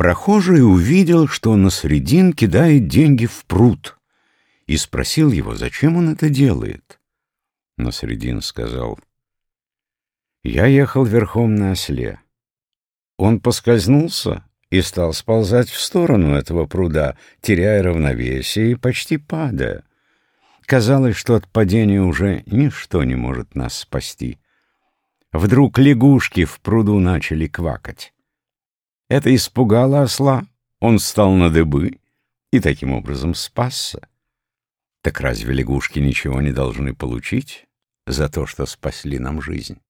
Прохожий увидел, что Насредин кидает деньги в пруд, и спросил его, зачем он это делает. Насредин сказал, «Я ехал верхом на осле. Он поскользнулся и стал сползать в сторону этого пруда, теряя равновесие и почти падая. Казалось, что от падения уже ничто не может нас спасти. Вдруг лягушки в пруду начали квакать. Это испугало осла, он встал на дыбы и таким образом спасся. Так разве лягушки ничего не должны получить за то, что спасли нам жизнь?